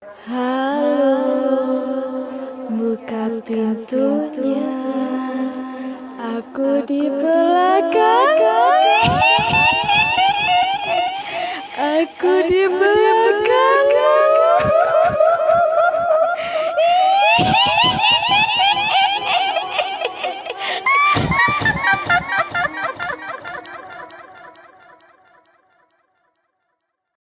Halo, buka pintunya. Aku di belakang. Aku di belakang.